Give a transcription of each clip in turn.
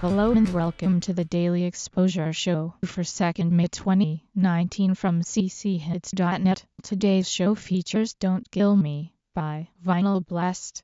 Hello and welcome to the Daily Exposure Show for 2nd May 2019 from cchits.net. Today's show features Don't Kill Me by Vinyl Blast.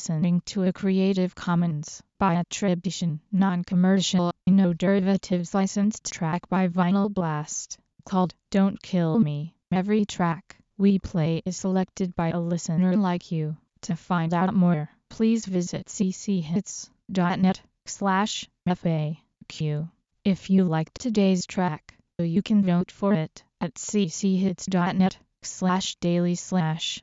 Listening to a Creative Commons by attribution, non-commercial, no derivatives licensed track by Vinyl Blast, called Don't Kill Me. Every track we play is selected by a listener like you. To find out more, please visit cchits.net slash FAQ. If you liked today's track, you can vote for it at cchits.net slash daily slash